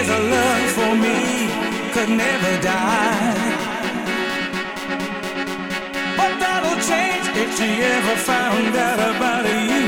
love for me could never die. But that'll change if she ever found out about you.